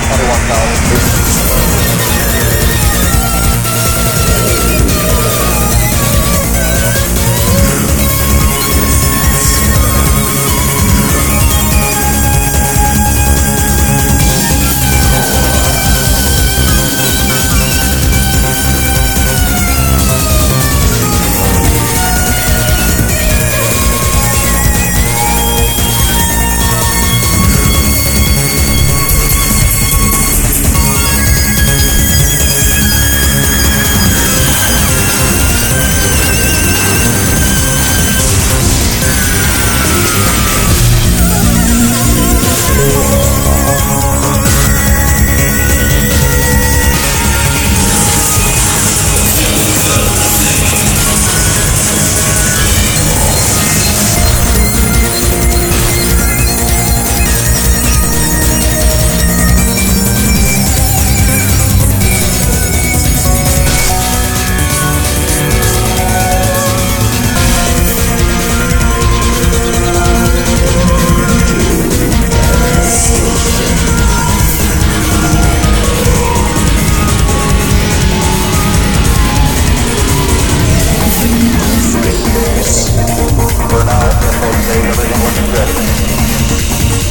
21,000.